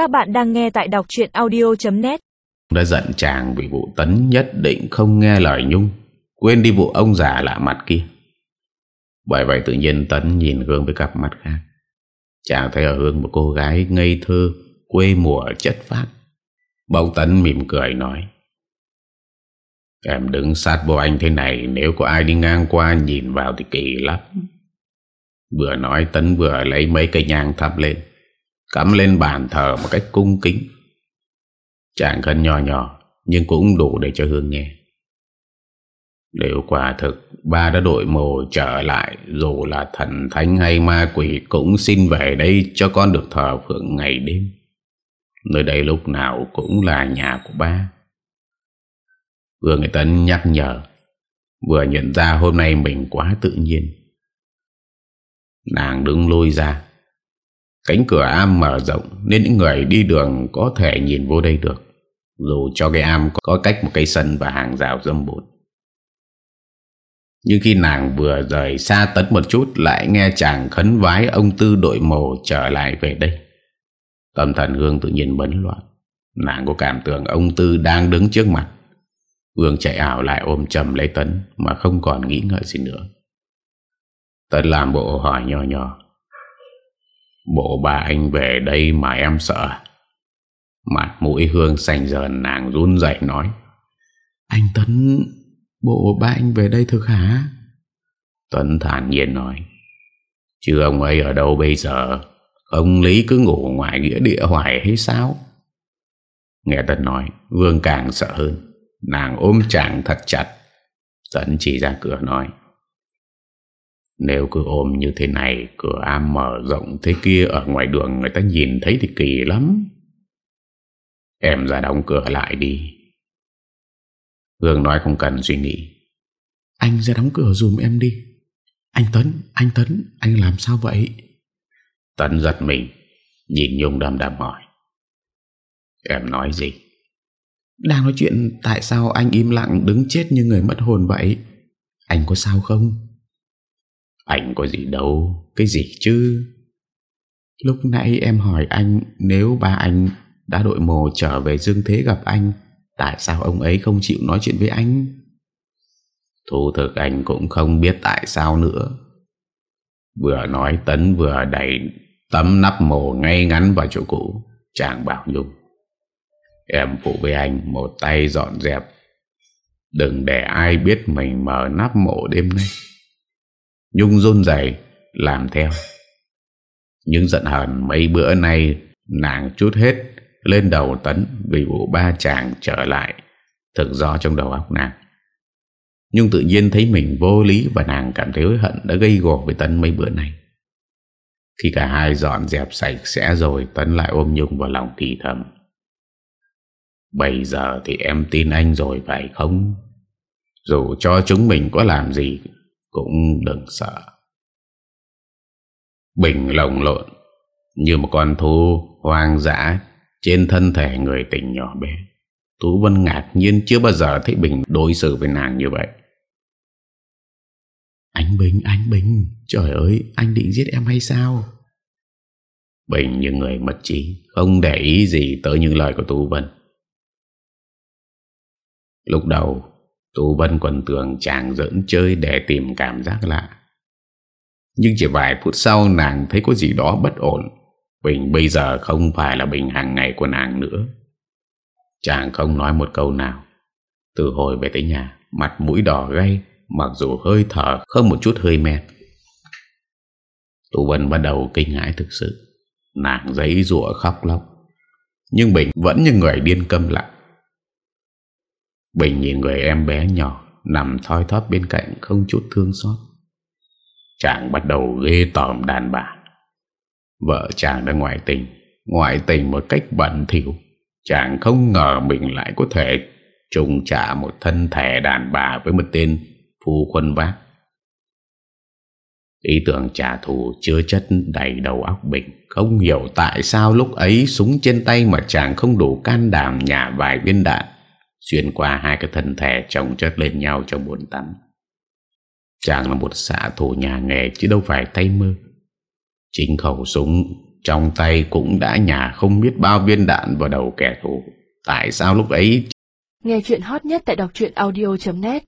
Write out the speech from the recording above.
Các bạn đang nghe tại đọc truyện audio.net Đã giận chàng vì vụ tấn nhất định không nghe lời Nhung. Quên đi vụ ông già lạ mặt kia. Bởi vậy tự nhiên Tấn nhìn Hương với cặp mắt khác. Chàng thấy ở Hương một cô gái ngây thơ, Quê mùa chất phát Bỗng Tấn mỉm cười nói, Em đứng sát vô anh thế này, Nếu có ai đi ngang qua nhìn vào thì kỳ lắm. Vừa nói Tấn vừa lấy mấy cây nhang thắp lên. Cắm lên bàn thờ một cách cung kính. Chàng khấn nhỏ nhỏ, Nhưng cũng đủ để cho Hương nghe. Nếu quả thực Ba đã đội mồ trở lại, Dù là thần thánh hay ma quỷ Cũng xin về đây cho con được thờ phượng ngày đêm. Nơi đây lúc nào cũng là nhà của ba. Vừa người Tấn nhắc nhở, Vừa nhận ra hôm nay mình quá tự nhiên. Nàng đứng lôi ra Cánh cửa am mở rộng Nên những người đi đường có thể nhìn vô đây được. Dù cho cái am có cách một cây sân và hàng rào dâm bụt. Nhưng khi nàng vừa rời xa tấn một chút Lại nghe chàng khấn vái ông Tư đội mồ trở lại về đây. Tâm thần Hương tự nhiên bấn loạn. Nàng có cảm tưởng ông Tư đang đứng trước mặt. Hương chạy ảo lại ôm chầm lấy Tấn Mà không còn nghĩ ngợi gì nữa. Tấn làm bộ hỏi nhỏ nhỏ. Bộ bà anh về đây mà em sợ. Mặt mũi Hương xanh dờn nàng run dậy nói. Anh Tấn Bộ ba anh về đây thực hả? Tấn thản nhiên nói. Chứ ông ấy ở đâu bây giờ? Ông Lý cứ ngủ ngoài nghĩa địa hoài hay sao? Nghe Tấn nói Vương càng sợ hơn. Nàng ôm chàng thật chặt. Tấn chỉ ra cửa nói Nếu cứ ôm như thế này Cửa am mở rộng thế kia Ở ngoài đường người ta nhìn thấy thì kỳ lắm. Em ra đóng cửa lại đi. Hương nói không cần suy nghĩ. Anh ra đóng cửa dùm em đi. Anh Tấn Anh Tấn Anh làm sao vậy? Tấn giật mình Nhìn Nhung đầm đầm hỏi. Em nói gì? Đang nói chuyện Tại sao anh im lặng đứng chết như người mất hồn vậy? Anh có sao không anh có gì đâu, Cái gì chứ? Lúc nãy em hỏi anh, Nếu ba anh đã đội mồ trở về dương thế gặp anh, Tại sao ông ấy không chịu nói chuyện với anh? Thu thực anh cũng không biết tại sao nữa. Vừa nói Tấn vừa đẩy tấm nắp mồ ngay ngắn vào chỗ cũ, Chàng bảo Nhung. Em phụ với anh một tay dọn dẹp. Đừng để ai biết mình mở nắp mộ đêm nay. Nhung run rẩy, Làm theo. Nhưng giận hờn mấy bữa nay, Nàng chút hết Lên đầu tấn Vì vụ ba chàng trở lại. Thực do trong đầu óc nàng. Nhưng tự nhiên thấy mình vô lý Và nàng cảm thấy hối hận Đã gây gổ với tấn mấy bữa nay. Khi cả hai dọn dẹp sạch sẽ rồi, Tấn lại ôm Nhung vào lòng thì thầm. Bây giờ thì em tin anh rồi phải không? Dù cho chúng mình có làm gì cũng đừng sợ. Bình lồng lộn Như một con thú hoang dã Trên thân thể người tình nhỏ bé. Tú Vân ngạc nhiên chưa bao giờ thấy Bình đối xử với nàng như vậy. Anh Bình, anh Bình Trời ơi, anh định giết em hay sao? Bình như người mất trí Không để ý gì tới những lời của Tú Vân. Lúc đầu Tú Vân còn tưởng chàng dẫn chơi để tìm cảm giác lạ. Nhưng chỉ vài phút sau, nàng thấy có gì đó bất ổn. Bình bây giờ không phải là Bình hàng ngày của nàng nữa. Chàng không nói một câu nào. Từ hồi về tới nhà, Mặt mũi đỏ gay, Mặc dù hơi thở không một chút hơi mệt Tú Vân bắt đầu kinh hãi thực sự. Nàng giấy rụa khóc lóc. Nhưng Bình vẫn như người điên câm lặng. Bình nhìn người em bé nhỏ Nằm thoi thóp bên cạnh không chút thương xót. Chàng bắt đầu ghê tòm đàn bà. Vợ chàng đã ngoại tình. Ngoại tình một cách bẩn thỉu. Chàng không ngờ mình lại có thể Trùng trả một thân thể đàn bà Với một tên phu quân vác. Ý tưởng trả thù chưa chất đầy đầu óc Bình. Không hiểu tại sao lúc ấy súng trên tay mà chàng không đủ can đảm nhả vài viên đạn. Xuyên qua hai cái thân thể chồng chất lên nhau trong buồn tắm. Chàng là một xã thủ nhà nghề chứ đâu phải tay mơ. Chính khẩu súng Trong tay cũng đã nhả không biết bao viên đạn vào đầu kẻ thù. Tại sao lúc ấy Nghe chuyện hot nhất tại đọc audio.net